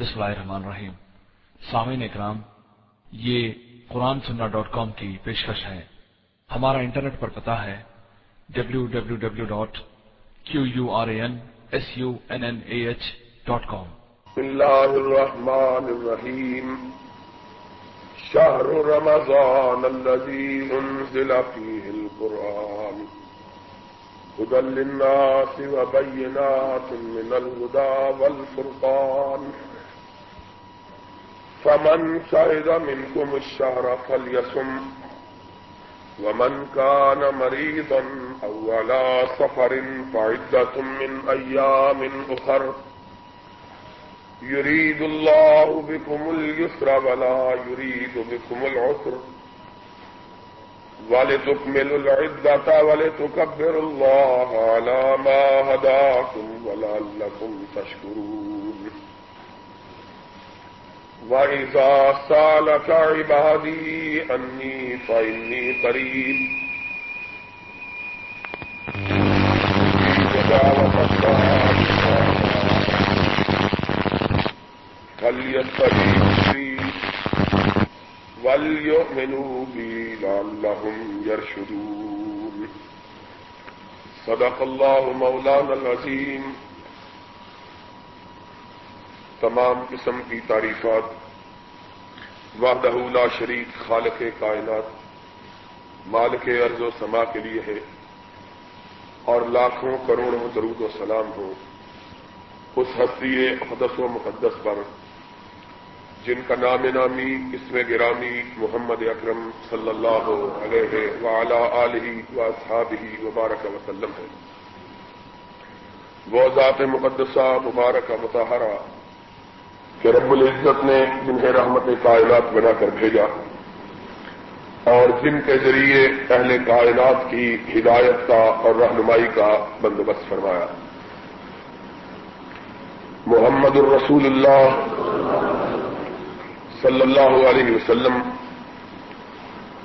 بسم اللہ الرحمن الرحیم۔ سامعین اکرام، یہ قرآن سننا ڈاٹ کام کی پیشکش ہے۔ ہمارا انٹرنیٹ پر پتا ہے W W W dot Q U R A N S U N N A H dot com. اللہ الرحمن الرحیم۔ شهر رمضان الذي انزل فيه القرآن. هدى للناس وبينات من الهدى والفرقان. فمن شهد منكم الشهر فليسم ومن كان مريضا أو على سفر فعدة من أيام أخر يريد الله بكم اليسر ولا يريد بكم العسر ولتكملوا العدة ولتكبروا الله على ما هداكم ولعلكم تشكرون وإذا سالك عبادي أني فإني قريب فليستجيبوا لي وليؤمنوا بي لعلهم يرشدون صدق الله مولانا العظيم تمام قسم کی تعریفات، وحدہ لا شریک خالق کائنات، مالک ارض و سما کے لیے ہے، اور لاکھوں کروڑوں درود و سلام ہو اس ہستی اقدس و مقدس پر، جن کا نام نامی اس میں گرامی محمد اکرم صلی اللہ علیہ وعلا علیہ و اصحابہ وبارک وسلم ہے۔ وہ ذات مقدسہ مبارک متحرہ کہ رب العزت نے جنہیں رحمت کائنات بنا کر بھیجا اور جن کے ذریعے اہل کائنات کی ہدایت کا اور رہنمائی کا بندوبست فرمایا۔ محمد الرسول اللہ صلی اللہ علیہ وسلم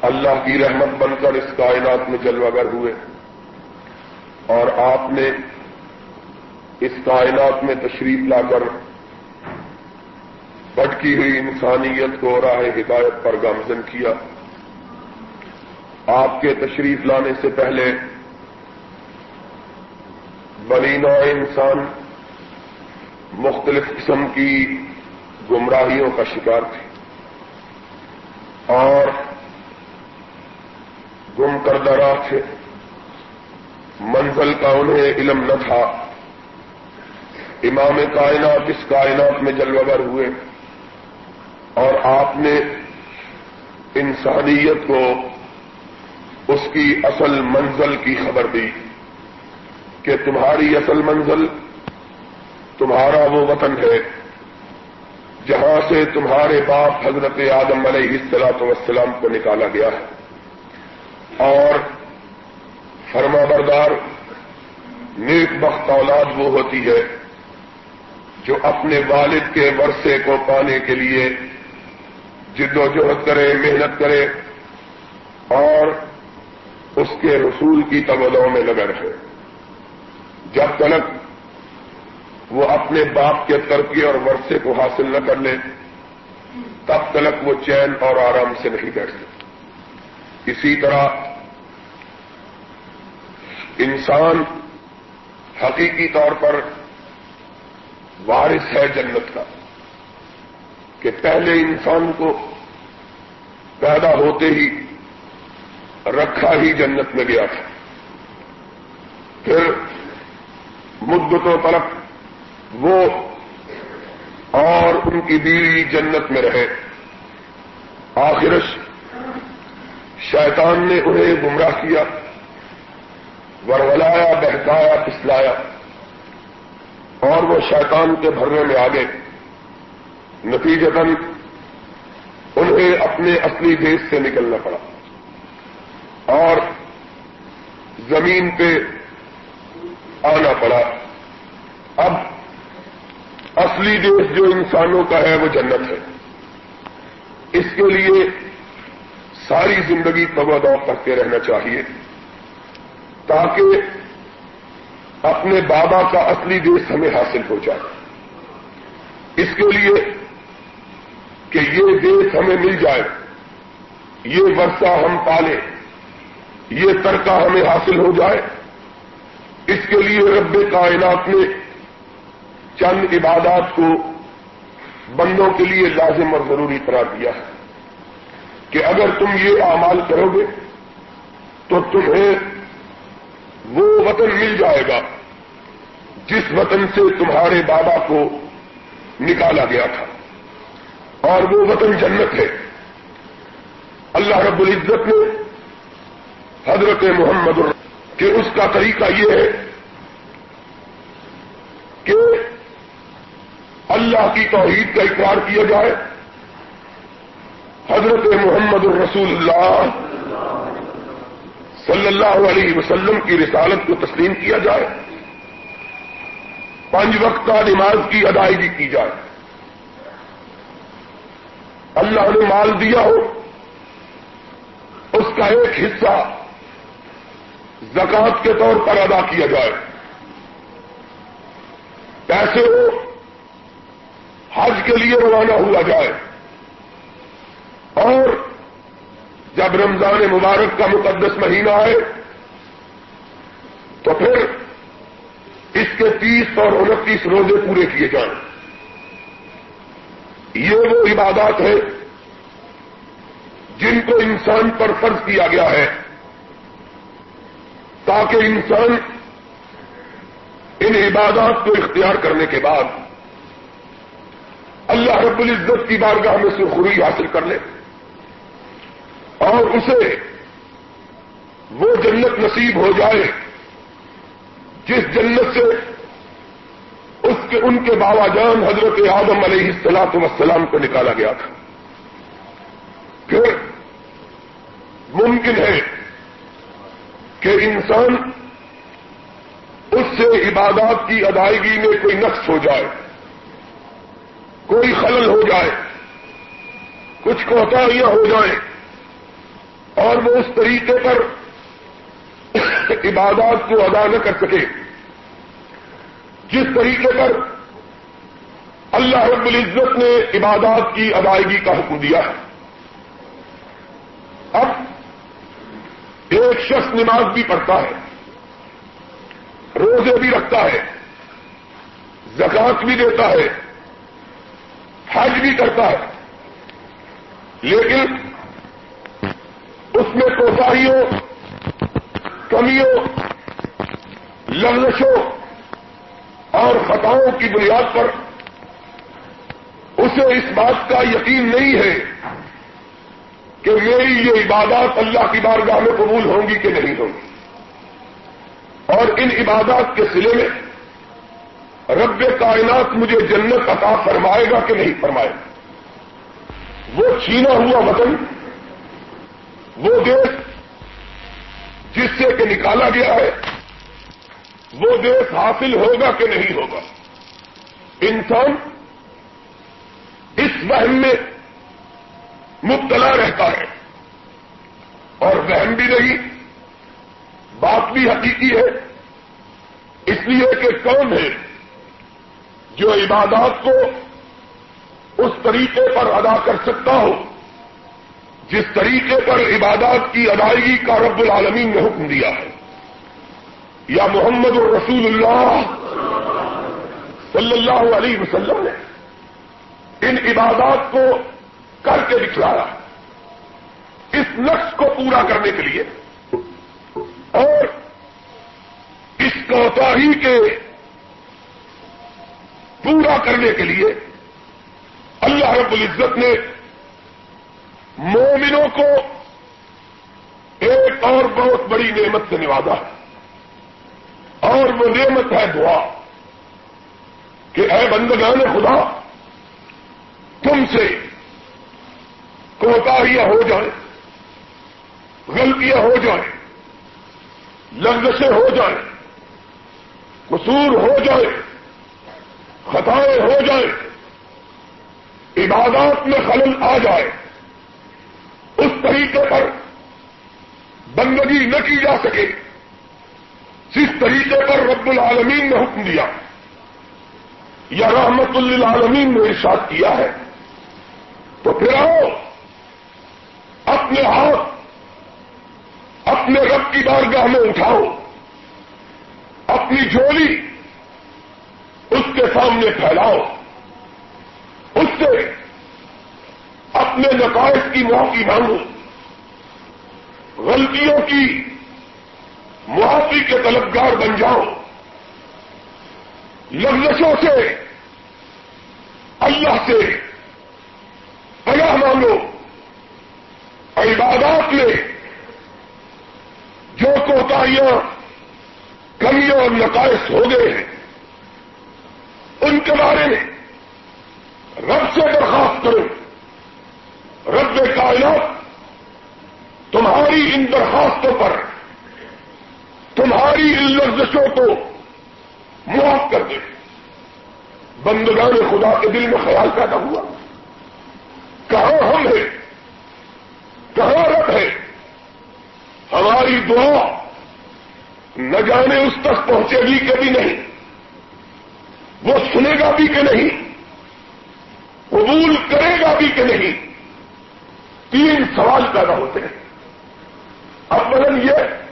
اللہ کی رحمت بن کر اس کائنات میں جلوہ گر ہوئے اور آپ نے اس کائنات میں تشریف لا کر بٹکی ہوئی انسانیت کو راہ ہدایت پر گامزن کیا۔ آپ کے تشریف لانے سے پہلے بنی نو انسان مختلف قسم کی گمراہیوں کا شکار تھے۔ اور گم کردہ راہ تھے۔ منزل کا انہیں علم نہ تھا۔ امام کائنات اس کائنات میں جلوگر ہوئے۔ اور آپ نے انسانیت کو اس کی اصل منزل کی خبر دی کہ تمہاری اصل منزل تمہارا وہ وطن ہے جہاں سے تمہارے باپ حضرت آدم علیہ السلاط وسلام کو نکالا گیا ہے۔ اور فرما بردار، نیک بخت اولاد وہ ہوتی ہے جو اپنے والد کے ورثے کو پانے کے لیے جد و جہد کرے، محنت کرے اور اس کے رسول کی تبدوں میں لگا رہے۔ جب تلک وہ اپنے باپ کے ترقی اور ورثے کو حاصل نہ کر لے، تب تلک وہ چین اور آرام سے نہیں بیٹھ سکتے اسی طرح انسان حقیقی طور پر وارث ہے جنت کا۔ کہ پہلے انسان کو پیدا ہوتے ہی رکھا ہی جنت میں گیا تھا۔ پھر مدتوں تلک وہ اور ان کی بیوی جنت میں رہے۔ آخرش شیطان نے انہیں گمراہ کیا ورولایا بہکایا، پسلایا اور وہ شیطان کے بھرنے میں آگے نتیجتاً انہیں اپنے اصلی دیش سے نکلنا پڑا۔ اور زمین پہ آنا پڑا۔ اب اصلی دیش جو انسانوں کا ہے وہ جنت ہے۔ اس کے لیے ساری زندگی تبادو کرتے رہنا چاہیے۔ تاکہ اپنے بابا کا اصلی دیش ہمیں حاصل ہو جائے۔ اس کے لیے کہ یہ دیش ہمیں مل جائے۔ یہ ورثہ ہم پالیں۔ یہ ترکہ ہمیں حاصل ہو جائے۔ اس کے لیے رب کائنات نے چند عبادات کو بندوں کے لیے لازم اور ضروری قرار دیا ہے۔ کہ اگر تم یہ اعمال کرو گے، تو تمہیں وہ وطن مل جائے گا جس وطن سے تمہارے بابا کو نکالا گیا تھا۔ اور وہ وطن جنت ہے۔ اللہ رب العزت نے حضرت محمد کہ اس کا طریقہ یہ ہے کہ اللہ کی توحید کا اقرار کیا جائے۔ حضرت محمد الرسول اللہ صلی اللہ علیہ وسلم کی رسالت کو تسلیم کیا جائے۔ پانچ وقت کا نماز کی ادائیگی کی جائے۔ اللہ نے مال دیا ہو، اس کا ایک حصہ زکات کے طور پر ادا کیا جائے۔ پیسے ہو، حج کے لیے روانہ ہوا جائے۔ اور جب رمضان مبارک کا مقدس مہینہ آئے، تو پھر اس کے تیس اور انتیس روزے پورے کیے جائیں۔ یہ وہ عبادات ہے جن کو انسان پر فرض کیا گیا ہے تاکہ انسان ان عبادات کو اختیار کرنے کے بعد اللہ رب العزت کی بارگاہ میں سرخری حاصل کر لے اور اسے وہ جنت نصیب ہو جائے جس جنت سے اس کے ان کے بابا جان حضرت آدم علیہ السلاط وسلام کو نکالا گیا تھا۔ پھر ممکن ہے کہ انسان اس سے عبادات کی ادائیگی میں کوئی نقص ہو جائے، کوئی خلل ہو جائے، کچھ کوتاہیاں ہو جائیں اور وہ اس طریقے پر عبادات کو ادا نہ کر سکے۔ جس طریقے پر اللہ رب العزت نے عبادات کی ادائیگی کا حکم دیا ہے۔ اب ایک شخص نماز بھی پڑھتا ہے، روزے بھی رکھتا ہے زکات بھی دیتا ہے، حج بھی کرتا ہے، لیکن اس میں کوساہیوں کمیوں، لغزشوں اور خطاؤں کی بنیاد پر اسے اس بات کا یقین نہیں ہے کہ میری یہ عبادات اللہ کی بارگاہ میں قبول ہوں گی کہ نہیں ہوں گی۔ اور ان عبادات کے سلے میں رب کائنات مجھے جنت عطا فرمائے گا کہ نہیں فرمائے گا۔ وہ چھینا ہوا وطن، وہ دیش جس سے کہ نکالا گیا ہے وہ دیش حاصل ہوگا کہ نہیں ہوگا۔ انسان اس وہم میں مبتلا رہتا ہے۔ اور وہم بھی نہیں، بات بھی حقیقی ہے۔ اس لیے کہ کون ہے جو عبادات کو اس طریقے پر ادا کر سکتا ہو، جس طریقے پر عبادات کی ادائیگی کا رب العالمین نے حکم دیا ہے۔ یا محمد الرسول اللہ صلی اللہ علیہ وسلم نے ان عبادات کو کر کے دکھلایا اس نقص کو پورا کرنے کے لیے اور اس کوتاہی کے پورا کرنے کے لیے اللہ رب العزت نے مومنوں کو ایک اور بہت بڑی نعمت سے نوازا ہے۔ اور وہ نعمت ہے دعا کہ اے بندگان خدا، تم سے کوتاہیاں ہو جائیں، غلطیاں ہو جائیں لفظیں ہو جائیں، قصور ہو جائے خطائیں ہو جائیں، عبادات میں خلل آ جائے، اس طریقے پر بندگی نہ کی جا سکے۔ جس طریقے پر رب العالمین نے حکم دیا یا رحمت للعالمین نے ارشاد کیا ہے، تو پھر آؤ، اپنے ہاتھ، اپنے رب کی بارگاہ میں اٹھاؤ، اپنی جھولی اس کے سامنے پھیلاؤ، اس سے اپنے نقائص کی معافی مانگو، غلطیوں کی معافی کے طلبگار بن جاؤ۔ لفظوں سے اللہ سے پناہ مانگو۔ عبادات میں جو کوتاہیاں، کمیاں اور نقائص ہو گئے ہیں، ان کے بارے میں رب سے درخواست کرو۔ رب کائنات تمہاری ان درخواستوں پر تمہاری ان لفظوں کو معاف کر دے۔ بندگان خدا کے دل میں خیال پیدا ہوا۔ کہاں ہم ہیں؟ کہاں رب ہے ہماری دعا نہ جانے اس تک پہنچے گی کبھی نہیں۔ وہ سنے گا بھی کہ نہیں۔ قبول کرے گا بھی کہ نہیں۔ تین سوال پیدا ہوتے ہیں۔ اب یہ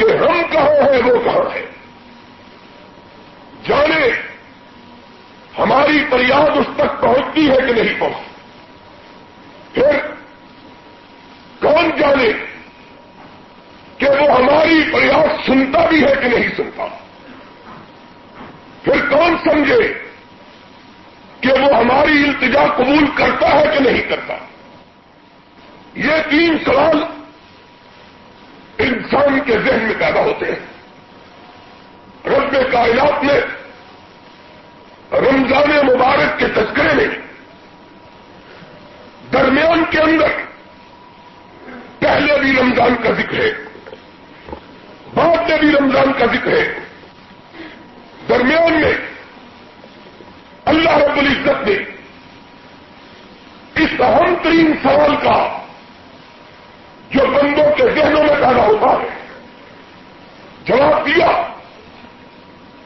کہ ہم کہاں ہیں، وہ کہاں ہے جانے ہماری فریاد اس تک پہنچتی ہے کہ نہیں پہنچتی۔ پھر کون جانے کہ وہ ہماری پریاس سنتا بھی ہے کہ نہیں سنتا؟ پھر کون سمجھے کہ وہ ہماری التجا قبول کرتا ہے کہ نہیں کرتا؟ یہ تین سوال انسان کے ذہن میں پیدا ہوتے ہیں۔ رب کائنات میں رمضان مبارک کے تذکرے میں درمیان کے اندر پہلے بھی رمضان کا ذکر ہے، بعد میں بھی رمضان کا ذکر ہے۔ درمیان میں اللہ رب العزت نے اس اہم ترین سوال کا جو بندوں کے ذہنوں میں پیدا ہوتا ہے۔ جواب دیا،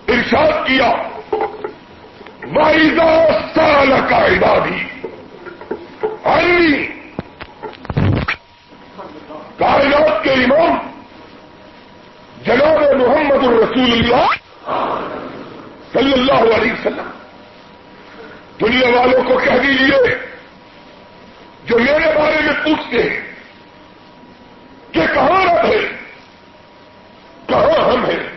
ارشاد کیا وائزا سال کا عبادی کائنات کے امام، جناب محمد الرسول اللہ صلی اللہ علیہ وسلم۔ دنیا والوں کو کہہ دیجیے جو میرے بارے میں پوچھتے ہیں کہ کہاں رب ہے؟ کہاں ہم ہیں؟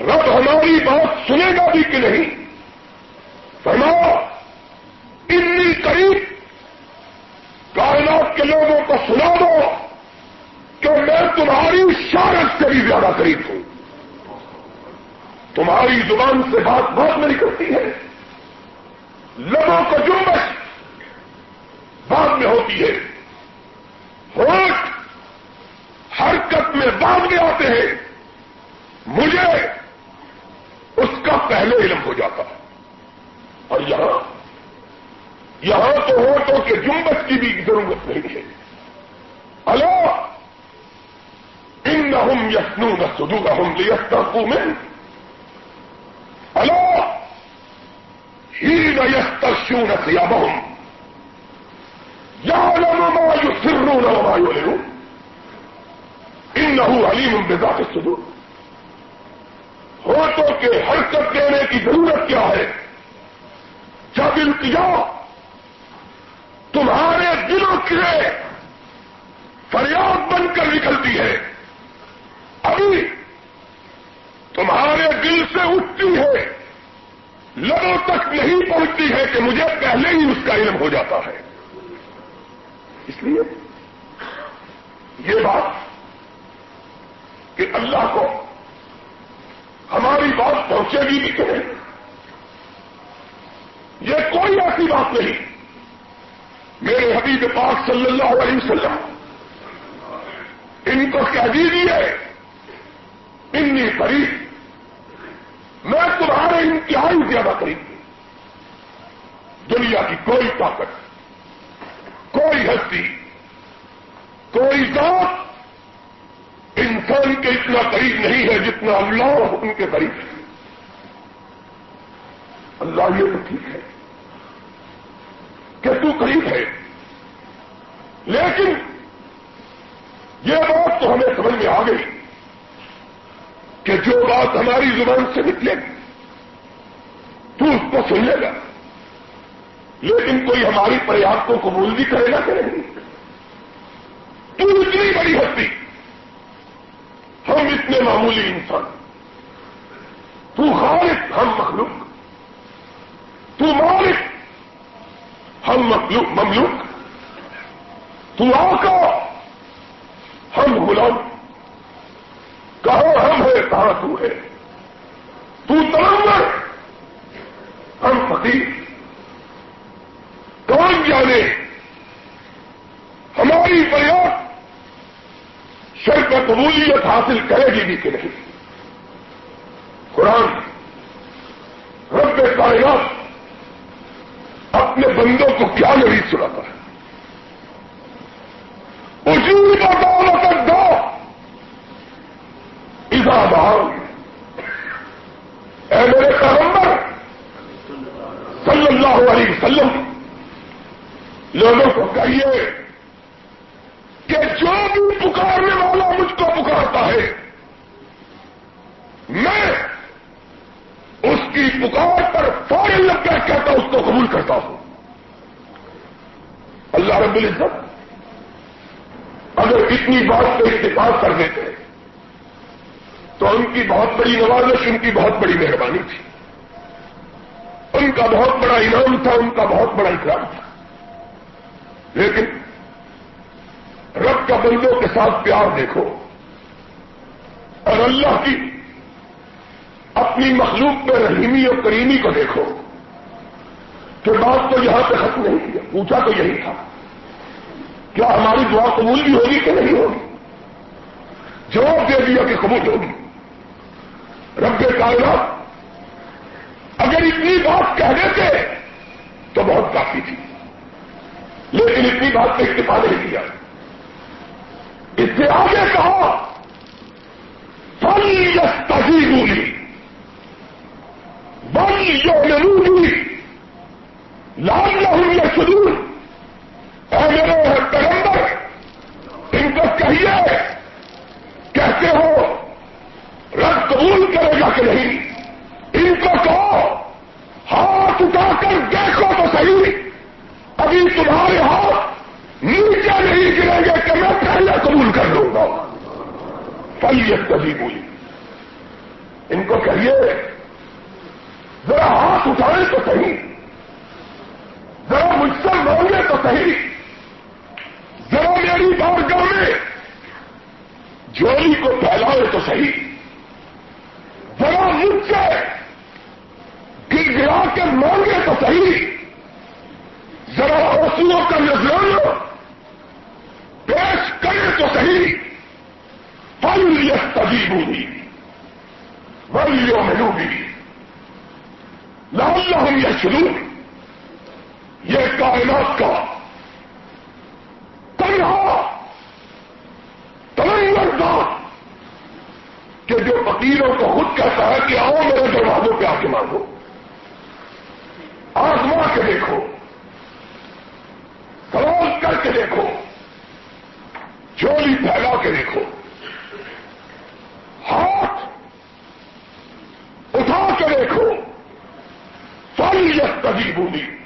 رب ہماری بات سنے گا بھی کہ نہیں؟ فرماؤ اتنی قریب، کائنات کے لوگوں کو سنا دو کہ میں تمہاری شارت سے بھی زیادہ قریب ہوں۔ تمہاری زبان سے بات بہت نہیں کرتی ہے۔ لبوں کو جمبش بعد میں ہوتی ہے۔ ہوٹ حرکت میں بعد میں آتے ہیں، مجھے اس کا پہلے علم ہو جاتا ہے۔ اور یہاں یہاں تو ہوٹوں کے جمبش کی بھی ضرورت نہیں ہے۔ اللہ ان ہم یسنو نہ سدو ہم لیستا میں اللہ ہی نہ یستر شو نہ سیا بہم یا مایو سرو نہ مایو لو ان علیم بذات سدو ہوٹوں کے حرکت دینے کی ضرورت کیا ہے؟ جب التجا تمہارے دلوں کے فریاد بن کر نکلتی ہے۔ ابھی تمہارے دل سے اٹھتی ہے، لبوں تک نہیں پہنچتی ہے کہ مجھے پہلے ہی اس کا علم ہو جاتا ہے۔ اس لیے یہ بات کہ اللہ کو ہماری بات پہنچے گی بھی کہ یہ کوئی ایسی بات نہیں۔ میرے حبیب پاک صلی اللہ علیہ وسلم، ان کو کہہ دیجیے اتنی قریب، میں تمہارے انتہائی زیادہ قریب دنیا کی کوئی طاقت، کوئی ہستی، کوئی ذات انسان کے اتنا قریب نہیں ہے جتنا اللہ ان کے قریب ہے۔ اللہ یہ تو ٹھیک ہے کہ تو قریب ہے۔ لیکن یہ بات تو ہمیں سمجھ میں آ گئی کہ جو بات ہماری زبان سے نکلے گی، تو اس کو سن لے گا۔ لیکن کوئی ہماری پریاد کو قبول بھی کرے گا کہ نہیں؟ تو اتنی بڑی ہستی۔ اتنے معمولی انسان۔ تو خالق ہم مخلوق۔ تو مالک ہم مخلوق، مملوک۔ تو آقا ہم غلام۔ کہاں ہم ہے کہاں تو ہے تو تمنگر ہم فقیر۔ کون جانے؟ ہماری فریاد شرک قبولیت حاصل کرے گی بھی کہ نہیں۔ قرآن رب کائنات اپنے بندوں کو کیا نہیں سناتا ہے۔ اسی کا دولت دو بہار اے میرے پیغمبر، صلی اللہ علیہ وسلم، لوگوں کو کہیے کہ جو بھی پکارنے والا مجھ کو پکارتا ہے، میں اس کی پکار پر فوراً لگ کر کہتا اس کو قبول کرتا ہوں۔ اللہ رب العزت اگر اتنی بات کو اتفاق کر دیتے تو ان کی بہت بڑی نوازش، ان کی بہت بڑی مہربانی تھی۔ ان کا بہت بڑا انعام تھا، ان کا بہت بڑا اکرام تھا۔ لیکن رب کا بندوں کے ساتھ پیار دیکھو اور اللہ کی اپنی مخلوق پہ رحیمی اور کریمی کو دیکھو کہ بات تو یہاں پہ ختم نہیں کیا پوچھا تو یہی تھا۔ کیا ہماری دعا قبول بھی ہوگی کہ نہیں ہوگی؟ جواب دے دیا کہ قبول ہوگی۔ رب کائنات اگر اتنی بات کہہ دیتے تو بہت کافی تھی، لیکن اتنی بات پہ اکتفا نہیں کیا۔ اس سے آگے کہا فل یس تحیح بل یو لال لہو یا سدور اے میرے پیغمبر، ان کو کہیے، کہتے ہو، رب قبول کرے گا کہ نہیں؟ ان کو کہو، ہاتھ اٹھا کر دیکھو تو صحیح، ابھی تمہارے ہاتھ نیچے نہیں گریں گے کہ میں پہلے قبول کر لوں گا۔ فلیت کبھی بولی ان کو کہیے، ذرا ہاتھ اٹھائیں تو صحیح۔ ذرا مجھ سے مانگے تو صحیح۔ ذرا میری بارگاہ میں جولی کو پھیلائے تو صحیح۔ ذرا مجھ سے گر گرا کے مانگے تو صحیح۔ ذرا اوسلوں کا نظرانہ۔ پیش کرے تو صحیح پل یہ تجیب ہوگی ولیوں میں ہوگی لال ہم یہ شروع یہ کائنات کا تنہا تلنگر دان کہ جو فقیروں کو خود کہتا ہے کہ آؤ میرے دروازوں پہ آ کے مانگو آزما کے دیکھو سوال کر کے دیکھو چولی پھیلا کے دیکھو۔ ہاتھ اٹھا کے دیکھو۔ ساری کبھی بولی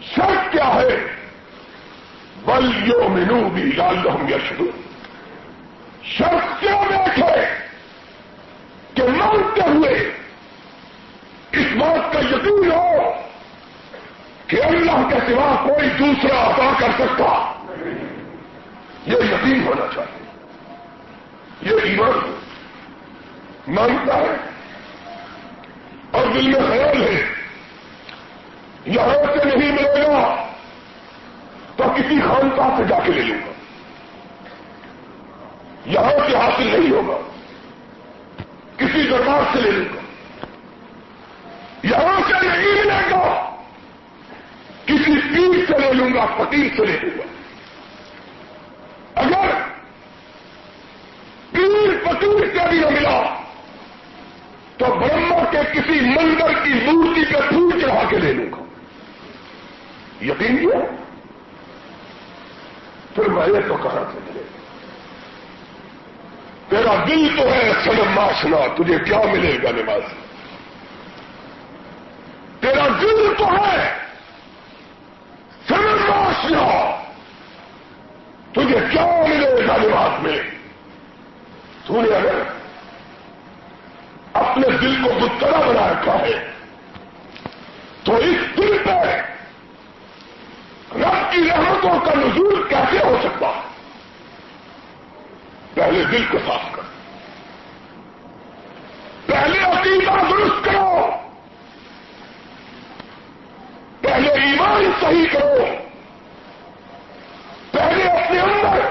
شرط کیا ہے؟ بل یو مینو بھی لال ہوں یشو شرط کیا بیٹھے کہ مانگتے ہوئے اس بات کا یقین ہو کہ اللہ کے سوا کوئی دوسرا عطا کر سکتا۔ یہ یقین ہونا چاہیے۔ یہ ایمان مانگتا ہے۔ اور دل میں خیال ہے۔ یہاں سے نہیں ملے گا تو کسی خانقاہ سے جا کے لے لوں گا۔ یہاں سے حاصل نہیں ہوگا۔ کسی دربار سے لے لوں گا۔ یہاں سے نہیں ملے گا۔ کسی پیر سے لے لوں گا، فقیر سے لے لوں گا۔ پیر فقیر سے بھی نہ ملا تو برہما کے کسی مندر کی ملوں گا۔ یقین کیا؟ پھر میں تو کہاں سے ملے تیرا دل تو ہے سلم ماشنا تجھے کیا ملے گا نماز؟ تیرا دل تو ہے سلم ماشنا تجھے کیا ملے گا نماز میں؟ تو نے اگر اپنے دل کو گترا بنا رکھا ہے۔ تو اس دل پہ رب کی رحمتوں کا نزول کیسے ہو سکتا ہے؟ پہلے دل کو صاف کرو۔ پہلے عقیدہ درست کرو۔ پہلے ایمان صحیح کرو۔ پہلے اپنے اندر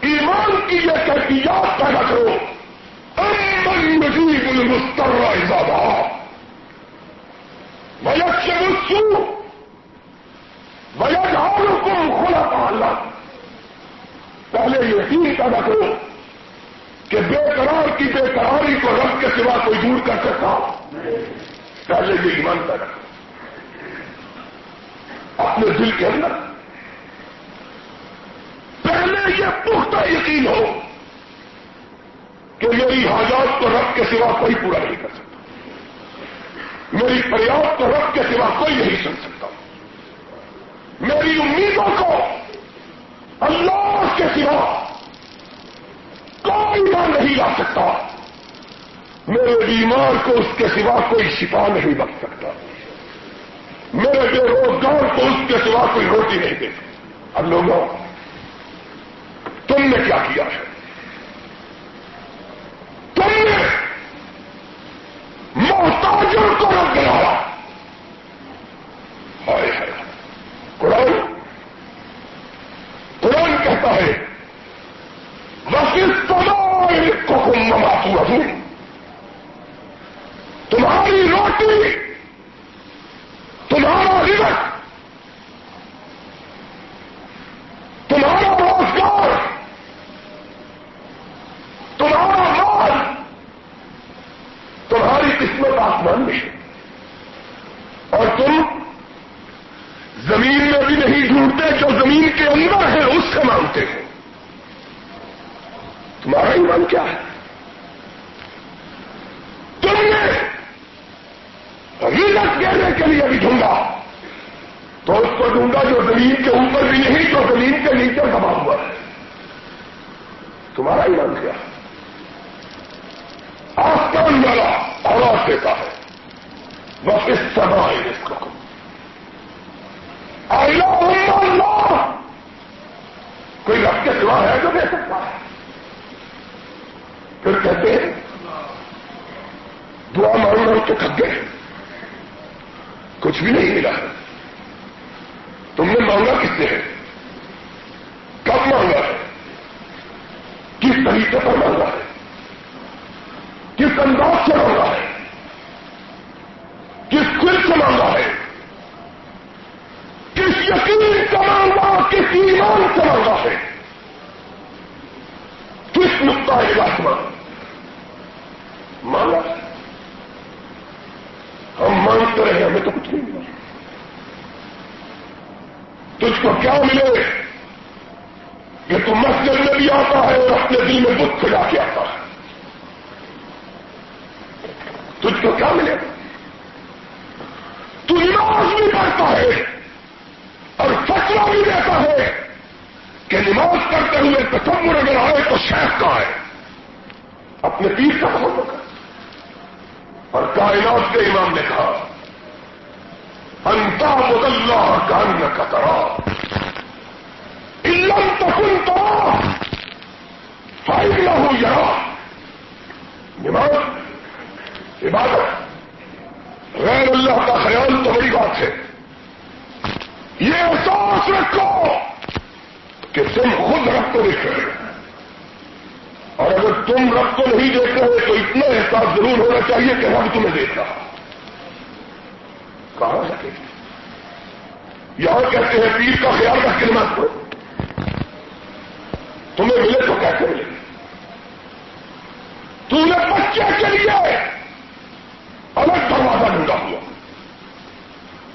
ایمان کی یہ کیفیات پیدا کرو۔ المستر زیادہ ویک سے مستو ویک حکم کھلا پہلے یقین پیدا کرو کہ بے قرار کی بے قراری کو رب کے سوا کوئی دور کر سکتا پہلے یہ ایمان پیدا کرو. اپنے دل کے اندر. پہلے یہ پختہ یقین ہو کہ میری حاجات کو رب کے سوا کوئی پورا نہیں کر سکتا۔ میری فریاد کو رب کے سوا کوئی نہیں سن سکتا۔ میری امیدوں کو اللہ کے سوا کوئی نہ نہیں لا سکتا۔ میرے بیمار کو اس کے سوا کوئی شفا نہیں بن سکتا۔ میرے بے روزگار کو اس کے سوا کوئی روٹی نہیں دے سکتا۔ اب لوگوں، تم نے کیا کیا ہے تم نے محتاجوں کو رکھ دلایا ہائے ہے قرآن قرآن کہتا ہے وسیع کو مما پورا تمہاری روٹی تمہارا رزق تمہارا روزگار تمہارا مال تمہاری قسمت آسمان میں اور تم زمین میں بھی نہیں ڈھونڈتے جو زمین کے اندر ہے اس سے مانگتے ہو تمہارا ایمان کیا ہے تم نے رزق دینے کے لیے بھی ڈھونڈا تو اس کو ڈھونڈا جو زمین کے اوپر بھی نہیں تو زمین کے نیچے دبا ہوا ہے تمہارا ایمان کیا ہے آسمان والا آواز دیتا ہے بس اس سما اس کو اللہ سوا ہے جو دے سکتا ہے۔ پھر کہتے ہیں، دعا مانگ مانگ کے تھک گئے۔ کچھ بھی نہیں ملا۔ ہے تم نے مانگا کس سے ہے کب مانگا؟ ہے کس طریقے پر مانگا؟ ہے کس انداز سے مانگا؟ ہے کس دل سے مانگا؟ ہے کس یقین سے مانگا؟ کس ایمان سے مانگا؟ ہے نقطہ ہے آسمان مانگا ہم مانگتے رہے ہمیں تو کچھ نہیں ملا۔ تجھ کو کیا ملے؟ کہ تو مسجد میں بھی آتا ہے اور اپنے دل میں بت کھلا کے آتا ہے تجھ کو کیا ملے تو نماز بھی پڑھتا ہے اور فصلہ بھی دیتا ہے کہ نماز کرتے اگر آئے تو شیخ کا ہے اپنے پیر کا سمجھ اور کائنات کے امام نے کہا، انتا مدلہ کا ان کا ترا۔ علم تو سنتا فائل نہ ہو یا نماز، عبادت، غیر اللہ کا خیال تو بڑی بات ہے۔ یہ احساس رکھو۔ کہ تم خود رب کو دیکھ رہے اور اگر تم رب کو نہیں دیکھ رہے تو اتنا احساس ضرور ہونا چاہیے کہ رب تمہیں دیکھ رہا کہاں رکھے یہاں کہتے ہیں پیر کا خیال رکھ کے مت کرو تمہیں ملے تو کیسے ملے تم نے بچے کے لیے الگ دروازہ ڈھونڈا ہوا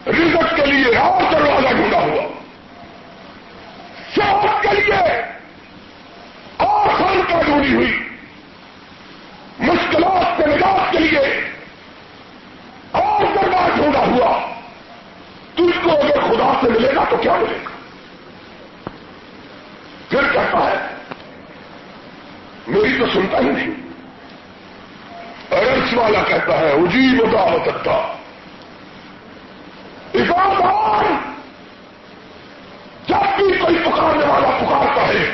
عزت کے لیے اور دروازہ ڈھونڈا ہوا صحت کے لیے اور خان کا ڈھونڈی ہوئی مشکلات کے نجات کے لیے اور دربار ڈھونڈا ہوا تجھ کو اگر خدا سے ملے گا تو کیا ملے گا پھر کہتا ہے میری تو سنتا ہی نہیں ارش والا کہتا ہے اجیب دعوت سکتا ایکار جب بھی کوئی پکارنے والا پکارتا ہے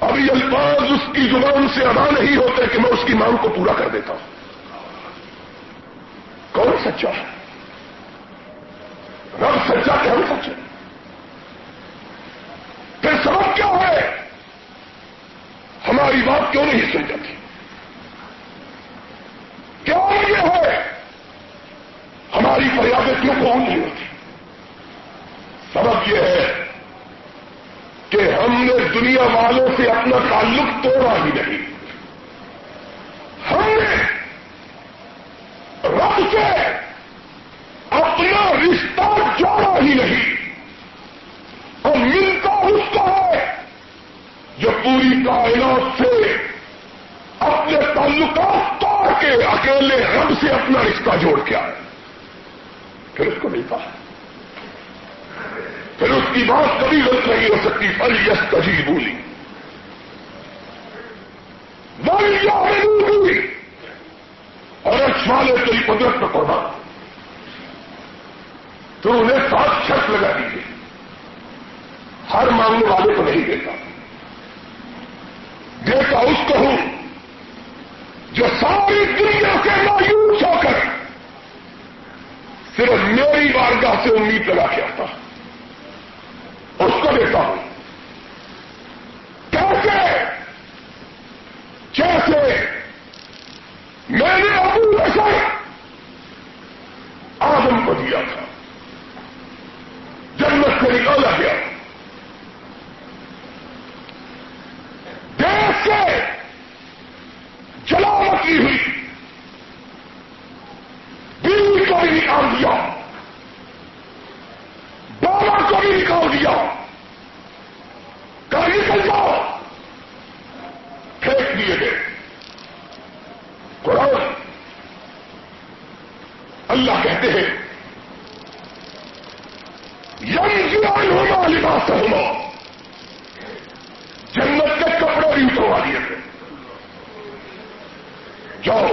ابھی الفاظ اس کی زبان سے ادا نہیں ہوتے کہ میں اس کی مانگ کو پورا کر دیتا ہوں کون سچا ہے رب سچا کہ ہم سچے پھر سبب کیا ہے ہماری بات کیوں نہیں سن جاتی کیا یہ ہے ہماری فریادیں کیوں قبول نہیں ہوتی؟ سبب یہ ہے کہ ہم نے دنیا والوں سے اپنا تعلق توڑا ہی نہیں۔ ہم نے رب سے اپنا رشتہ جوڑا ہی نہیں اور ملتا اس کا ہے جو پوری کائنات سے اپنے تعلقات توڑ کے اکیلے رب سے اپنا رشتہ جوڑ کے آئے۔ پھر اس کو ملتا ہے پھر اس کی بات کبھی غلط نہیں ہو سکتی۔ پل یس تجی بولی بولی اور والے تیری قدرت میں قربان تو انہیں سات شخص لگا دیجیے ہر مانگنے والے کو نہیں دیتا۔ دیتا اس کو ہوں جو ساری دنیا کے مایوس ہو کر صرف میری بارگاہ سے امید لگا کے آتا ہوں اس کو دیتا ہوں۔ کیسے؟ جیسے میں نے ابو بشر آدم کو دیا تھا جنت سے نکالا گیا دیش سے جلاوٹی ہوئی بیوی کو بھی نکال دیا بابا کو بھی نکال دیا کہیں نکل جاؤ پھینک دیے گئے قرآن اللہ کہتے ہیں یم جیان ہونا لباس ہونا جنت کے کپڑے بھی اتروا دیے تھے جاؤ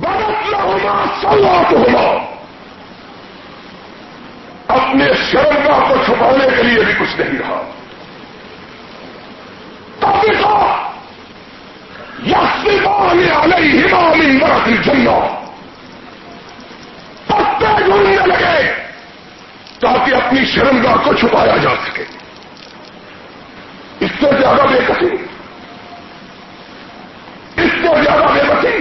برت نہ ہونا سوات ہونا اپنے شرمگاہ کو چھپانے کے لیے بھی کچھ نہیں رہا تب دیکھا یسانی علیہ ہمامی مرت جنو پتے ڈھونڈنے لگے تاکہ اپنی شرمگاہ کو چھپایا جا سکے اس سے زیادہ بے کسی اس سے زیادہ بے بسی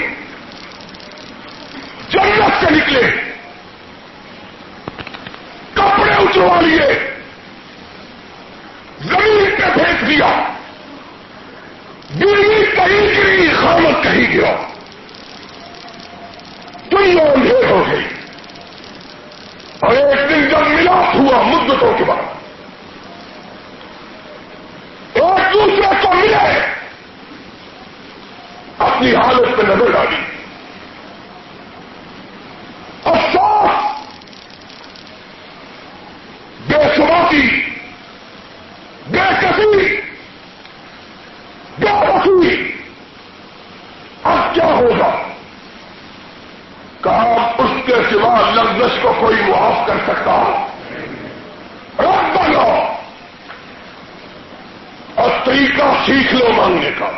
جنت سے نکلے جو اتروا ہے زمین پہ پھینک دیا دلی کہیں گری خامت کہیں گیا دنیا اندھیر ہو گئی اور ایک دن جب ملاپ ہوا مدتوں کے بعد ایک دوسرے کو ملے اپنی حالت پہ نظر ڈالی افسوس بے سباتی بے کسی بے وسیع اب کیا ہوگا کہا اس کے سوا لفظ کو کوئی معاف کر سکتا رب بنو اور طریقہ سیکھ لو مانگنے کا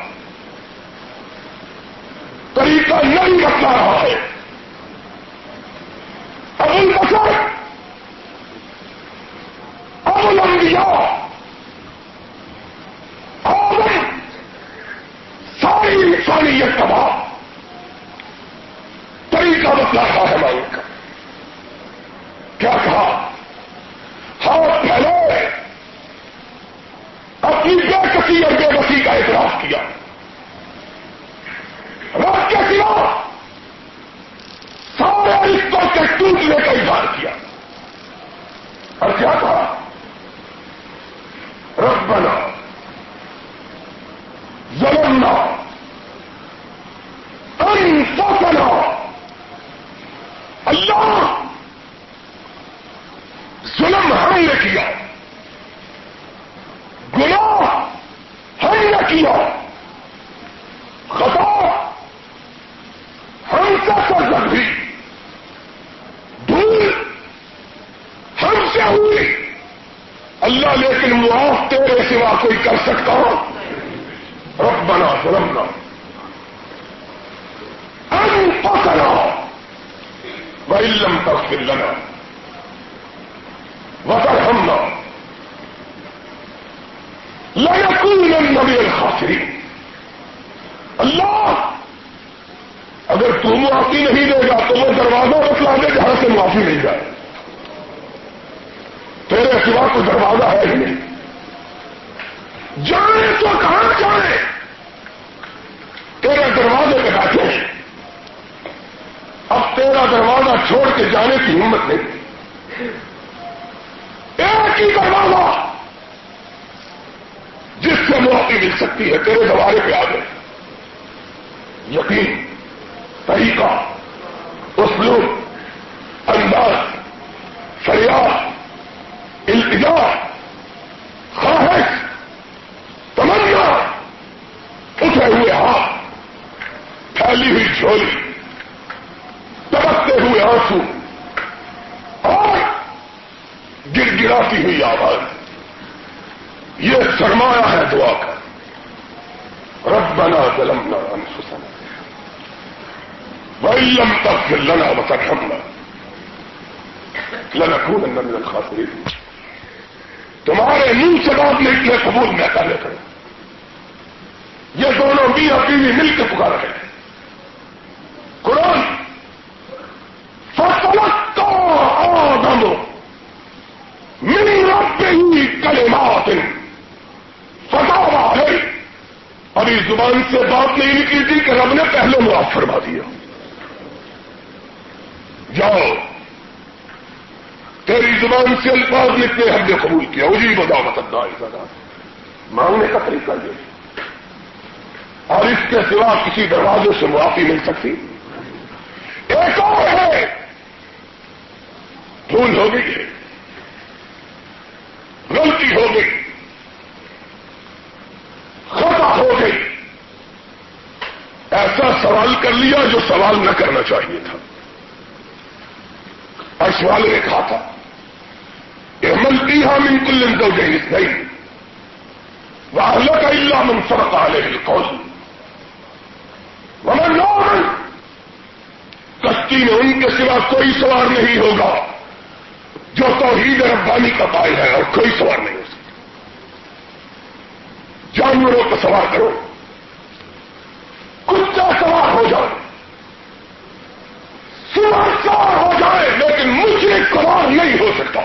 طریقہ نہیں بتلا رہا ہے ابو البشر ابو الانبیاء آدم ساری انسانیت کا باپ طریقہ بتلا رہا ہے مانگ کا کیا کہا ہاتھ پھیلے اپنی بے کسی اور بے بسی کا اعتراف کیا۔ رب کے سوا سارے رشتوں کے ٹوٹنے کا اظہار کیا اور کیا کہا ربنا ظلمنا انفسنا اللہ ظلم ہم نے کیا گناہ ہم نے کیا خطا ہم سے سرزد بھی دھول ہم سے ہوئی اللہ لیکن معاف تیرے سوا کوئی کر سکتا ربنا ظلمنا انفسنا وإن تغفر لنا وترحمنا لنكونن من الخاسرين اللہ اگر تو معافی نہیں دے گا تو وہ دروازہ بتلا دے جہاں سے معافی مل جائے تیرے سوا کوئی دروازہ ہے ہی نہیں جانے تو کہاں جائے تیرے دروازے پہ بیٹھے ہیں اب دروازہ چھوڑ کے جانے کی ہمت نہیں۔ ایک ہی دروازہ جس سے معافی مل سکتی ہے، تیرے دوارے پہ آ گئے یقین، طریقہ، اسلوب، انداز، فریاد، التجا، خواہش، تمنا، اٹھے ہوئے ہاتھ، پھیلی ہوئی جھولی تبکتے ہوئے آنسو اور گر گراتی ہوئی آواز یہ سرمایہ ہے دعا کا۔ ربنا ظلمنا انفسنا۔ وإن تغفر لنا وترحمنا لنكونن من الخاسرين۔ تمہارے منہ سے بات نکلے قبول میں کرنے کروں۔ یہ دونوں میاں بیوی مل کے پکار رہے ہیں قرآن فصلت آدم من ربه کلمات فتح ہے ابھی زبان سے بات نہیں نکلی تھی کہ رب نے پہلے معاف فرما دیا۔ جاؤ۔ تیری زبان سے الفاظ نکلے ہم نے قبول کیا۔ اجی بدا متدا مانگنے کا طریقہ یہ اور اس کے سوا کسی دروازے سے معافی مل سکتی۔ ایک اور ہے۔ بھول ہو گئی ہے۔ غلطی ہو گئی خطا ہو گئی ایسا سوال کر لیا جو سوال نہ کرنا چاہیے تھا۔ ارش والے نے کہا تھا۔ احمد کی ہم ان کل دو جہیز نہیں وہ کا اللہ منصر والے کون مگر نو کشتی میں ان کے سوا کوئی سوار نہیں ہوگا۔ جو توحید ربانی کا پائے ہے اور کوئی سوار نہیں ہو سکتا۔ جانوروں کو سوار کرو۔ کچا سوار ہو جائے۔ سوار ہو جائے، لیکن مجھے سوار نہیں ہو سکتا۔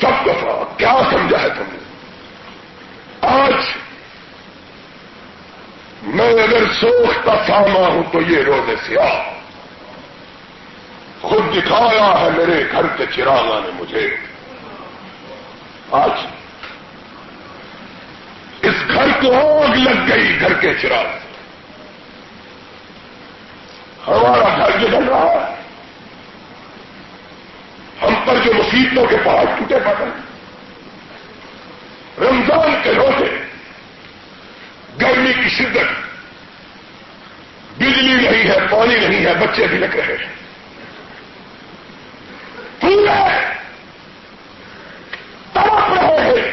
سب دفعہ کیا سمجھا ہے تم؟ نے آج میں اگر سوچتا ساما ہوں تو یہ روز سیاہ۔ خود دکھایا ہے میرے گھر کے چراغا نے مجھے۔ آج گھر کو آگ لگ گئی گھر کے چراغ ہمارا گھر جو بن رہا ہے، ہم پر جو مصیبتوں کے پہاڑ ٹوٹے پڑے رمضان کے روزے، گرمی کی شدت، بجلی نہیں ہے، پانی نہیں ہے، بچے بھی لگ رہے ہیں۔ پورے تڑپ رہے ہیں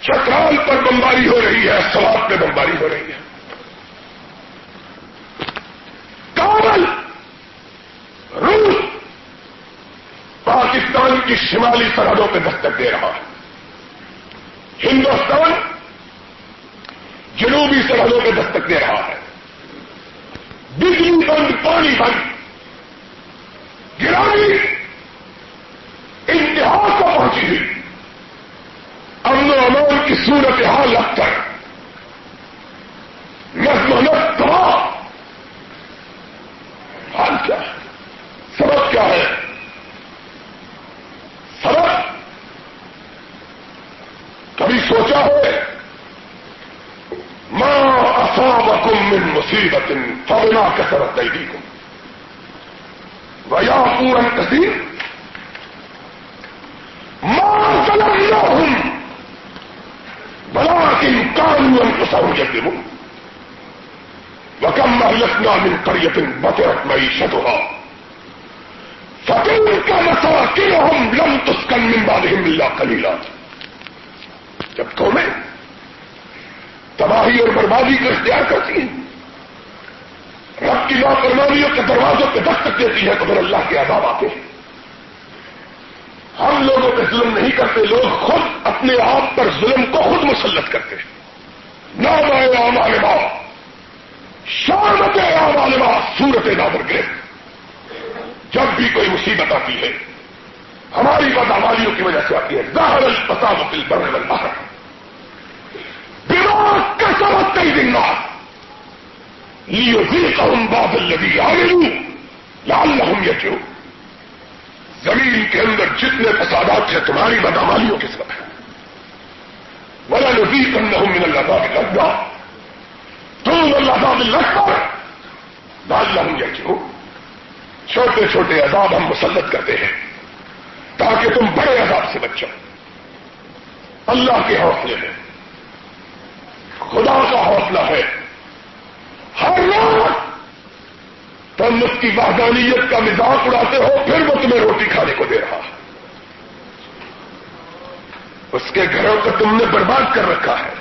چترال پر بمباری ہو رہی ہے سواب پہ بمباری ہو رہی ہے۔ کابل، روس، پاکستان کی شمالی سرحدوں پہ دستک دے رہا ہے۔ ہندوستان جنوبی سرحدوں پہ دستک دے رہا ہے۔ بجلی بند، پانی بند۔ گرانی انتہا کو پہنچی ہوئی۔ و امان کی صورتحال اب تک نظم و نظم حال کیا ہے؟ سبق کیا ہے؟ سبق؟ کبھی سوچا ہے؟ ماں اصابکم من مصیبت فبما کثرت ایدیکم ویا پورن کثیر کانون دوں وکم محلتنا من قریت بطرت معیشتها فقیر کا مسئلہ کیوں ہم لم تسکن من بعدهم اللہ قلیلا جب قومیں تباہی اور بربادی کو اختیار کرتی ہیں، رب کی لاپرواہیوں کے دروازوں پہ دستک دیتی ہے تو پھر اللہ کے عذاب آتے ہیں۔ ہم لوگوں پہ ظلم نہیں کرتے، لوگ خود اپنے آپ پر ظلم کو خود مسلط کرتے ہیں۔ نہ ماں شامت عام سورت نادر گرے جب بھی کوئی مصیبت آتی ہے، ہماری بدامالیوں کی وجہ سے آتی ہے۔ ظاہر الفساد دل بڑھنے والا ہے دماغ کا سبق کئی دن لیو دل کا ہم بادل لگی آگے لال لہم یہ کیوں زمین کے اندر جتنے فسادات ہیں، تمہاری بدامالیوں کے سبب ہے بڑا نزیق من اللہ کا لگ تم اللہ کا لگ پر لال لہم چھوٹے چھوٹے عذاب ہم مسلط کرتے ہیں تاکہ تم بڑے عذاب سے بچو. اللہ کے حوصلے میں. خدا کا حوصلہ ہے. ہر رات تم اس کی وحدانیت کا مزاق اڑاتے ہو، پھر وہ تمہیں روٹی کھانے کو دے رہا ہے اس کے گھروں کو تم نے برباد کر رکھا ہے۔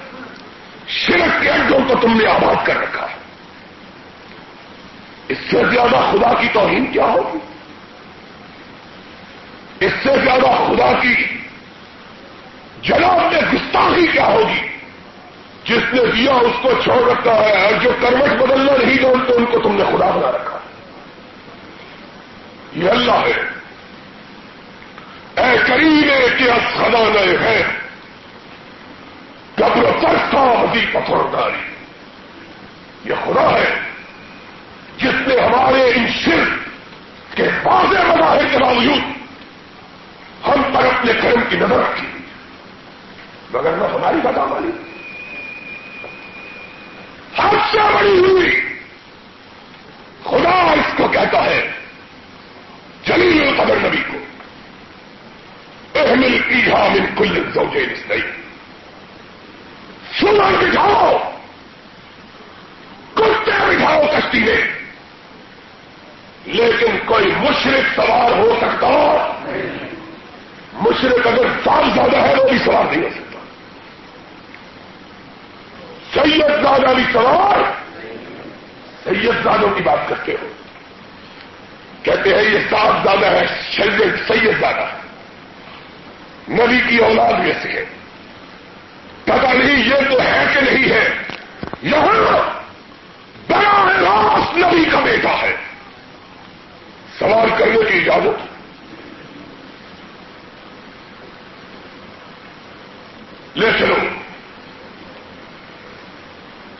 شرک کے اڈوں کو تم نے آباد کر رکھا ہے۔ اس سے زیادہ خدا کی توہین کیا ہوگی؟ اس سے زیادہ خدا کی جناب میں گستاخی کیا ہوگی؟ جس نے دیا اس کو چھوڑ رکھا ہے۔ اور جو کروٹ بدلنا نہیں جانتے، ان کو تم نے خدا بنا رکھا یہ اللہ ہے۔ اے کریم کیا خدا نئے ہے۔ قبر چرتا مزید پتھرداری یہ خدا ہے جس نے ہمارے ان شرک کے واضح مظاہر کے باوجود ہم پر اپنے کرم کی نظر رکھی۔ مگر نہ ہماری بتا والی ہر سے بڑی ہوئی۔ خدا اس کو کہتا ہے جلیل قدر نبی کو۔ احمل کی من کل زوجین اس نہیں سنر بٹھاؤ۔ کتے بٹھاؤ کشتی میں۔ لیکن کوئی مشرق سوار ہو سکتا مشرق اگر سال زیادہ ہے وہ بھی سوار نہیں ہو سکتا۔ سید زادہ بھی سوار۔ سید زادوں کی بات کرتے ہو۔ کہتے ہیں یہ سات زیادہ ہے، سید سید زیادہ نبی کی اولاد میں سے ہے۔ پتا نہیں یہ تو ہے کہ نہیں ہے۔ یہاں بڑا راس نبی کا بیٹا ہے۔ سوال کرنے کی اجازت؟ لے چلو۔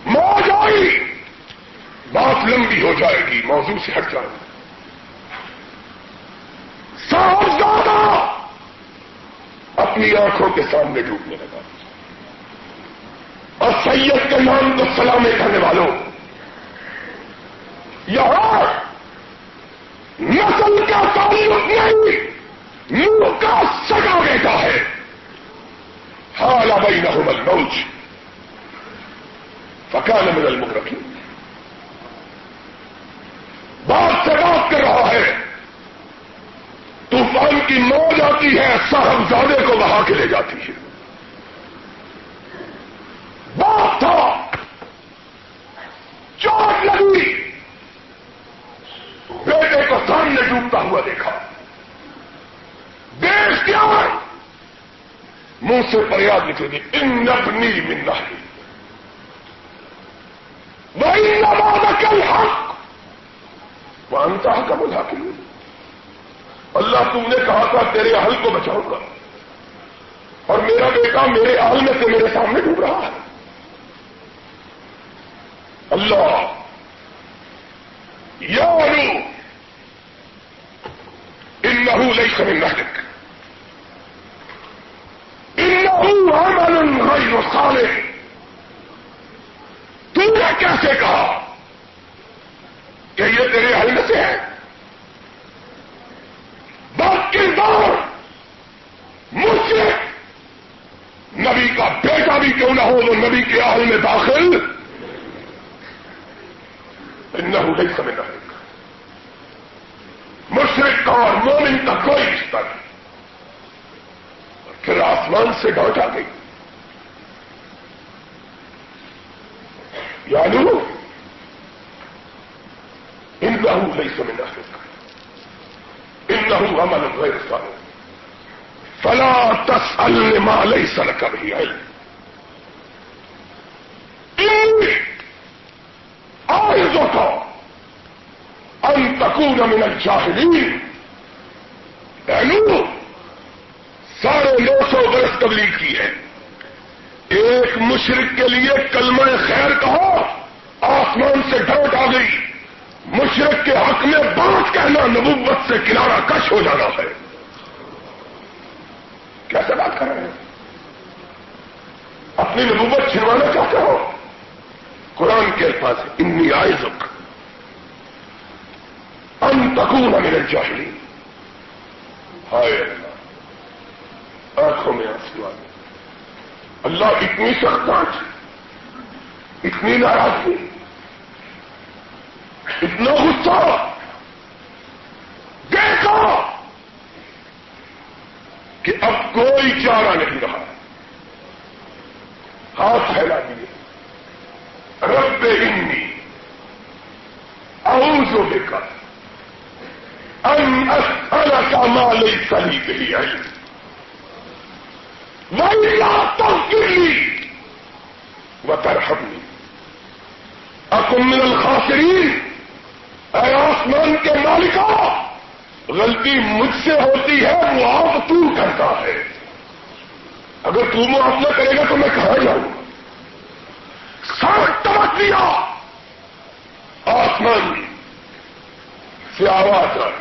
موج آئی۔ بات لمبی ہو جائے گی، موضوع سے ہٹ جائے گی زیادہ اپنی آنکھوں کے سامنے ڈوبنے لگا۔ اور سید کے نام کو سلامے کرنے والوں۔ یہاں نسل کا تعلق نہیں، منہ کا سگا بیٹا ہے۔ حال بھائی نہ ہو بلوچ فکان من المکرمی بات سے بات کر رہا ہے۔ طوفان کی موج آتی ہے صاحبزادے کو بہا کے لے جاتی ہے بات تھا چوٹ لگی بیٹے کو سامنے ڈوبتا ہوا دیکھا دیش کیا منہ سے فریاد نکلے گی ان نبنی منا وہی کل حق وہ انتا کا بلا کے اللہ تم نے کہا تھا، تیرے اہل کو بچاؤں گا۔ اور میرا بیٹا میرے اہل میں سے میرے سامنے ڈوب رہا ہے۔ اللہ، یا ان لہو لئی سمے نہلک عمل غیر صالح۔ تم نے کیسے کہا کہ یہ تیرے حل میں سے ہے؟ بات کردار مجھ سے نبی کا بیٹا بھی کیوں نہ ہو، وہ نبی کے اہل میں داخل نہ ہو گئی سمجھ رہے گا مشرق کا اور مومن کا کوئی رشتہ نہیں پھر آسمان سے ڈانٹ آ گئی۔ یعنی ان لہو نہیں سمجھنا ہے ان لہو امن غیر سالو فلا تس الما ليس لك به علم۔ أعظك أن تكون من الجاهلين علو یعنی تبلیغ کی ہے۔ ایک مشرق کے لیے کلمہ خیر کہو، آسمان سے ڈوٹ آ گئی۔ مشرق کے حق میں بات کہنا نبوت سے کنارہ کش ہو جانا ہے۔ کیسے بات کر رہے ہیں؟ اپنی نبوت چھڑوانا چاہتے ہو؟ قرآن کے الفاظ انی آئے زک ان تکون میرے چاہیے ہائے اللہ۔ آنکھوں میں آنسو آ اللہ اتنی سخت آج اتنی ناراضگی اتنا غصہ دیکھا کہ اب کوئی چارہ نہیں رہا۔ ہاتھ پھیلا دیے۔ رب انی اعوذ بک ان اسالک ما ليس لي به علم۔ وإلا تغفر لي من الخاسرين اے آسمان کے مالکہ غلطی مجھ سے ہوتی ہے وہ آپ تو کرتا ہے۔ اگر تو معافلہ کرے گا تو میں کہاں جاؤں؟ سب تبک دیا آسمان سے آواز آئی۔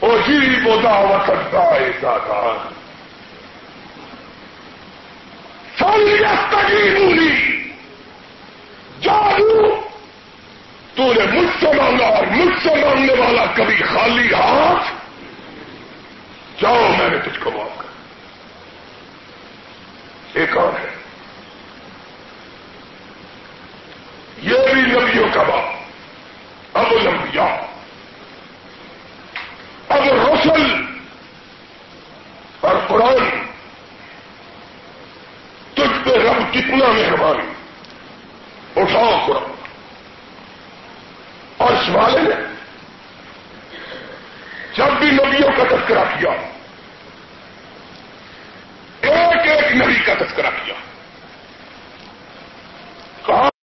وہ جی بودا ہوا سکتا ایسا کہا بولی جادو۔ تو نے مجھ سے مانگا اور مجھ سے مانگنے والا کبھی خالی ہاتھ۔ جاؤ میں نے تجھ کو معاف کر۔ ایک اور ہے۔ یہ بھی نبیوں کا باپ اب لمبیا اب روشن اور قرآن تجھ پہ رب کتنا مہربانی۔ اٹھاؤ